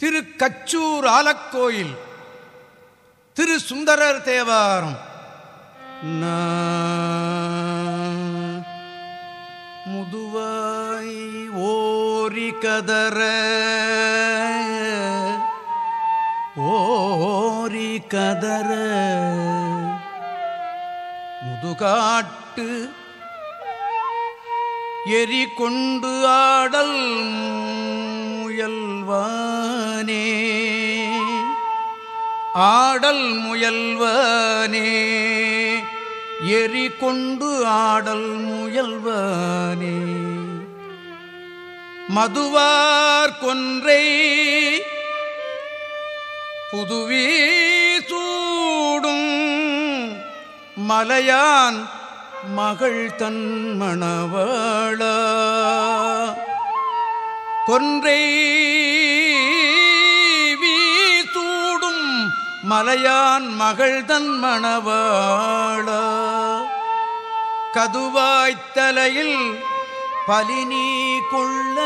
திரு கச்சூர் ஆலக்கோயில் திரு சுந்தரர் தேவாரம். முதுவாய் ஓரி கதற ஓரி கதற. முதுகாட்டு எரி கொண்டு ஆடல் முயல்வானே ஆடல் முயல்வானே. எரி கொண்டு ஆடல் முயல்வானே. மதுவார் கொன்றை புதுவீ சூடும் மலையான் மகள் தன் மணவாள. கொன்றை மலையான் மகள் தன் மணவாள கதுவாய்த்தலையில் பலினி கொள்ள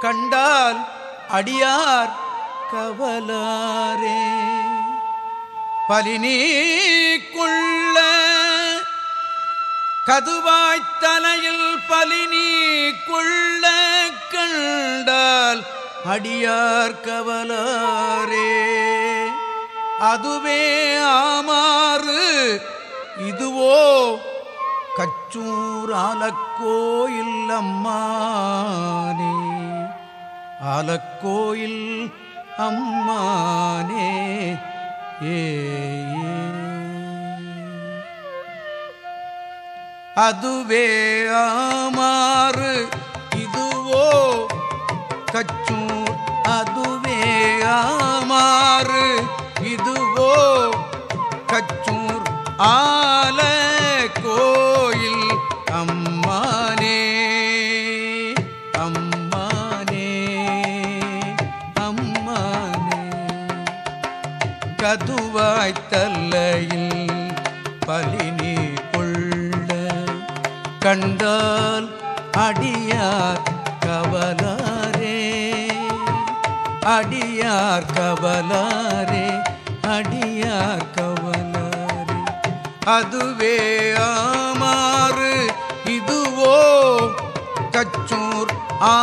கண்டால் அடியார் கவலாரே. பலினி கொள்ள கதுவாய்த்தலையில் பலினி கொள்ள கண்டால் அடியார் கவலாரே. அதுவே ஆமாறு. இதுவோ கச்சூர் ஆலக்கோயில் அம்மானே. ஆலக்கோயில் அம்மானே. ஏ ஏ. அதுவே ஆமாறு. இதுவோ கச்சூர் அதுவே ஆமாறு. இதுவோ கச்சூர் ஆல கோயில் அம்மானே அம்மானே அம்மானே. கதுவாய்த்தல்லையில் பலினி கொள்ள கண்டால் அடியார் கவலா அடியார் கவலாரே அடியார் கவலாரே. அதுவே ஆமாறு இதுவோ கச்சூர் ஆ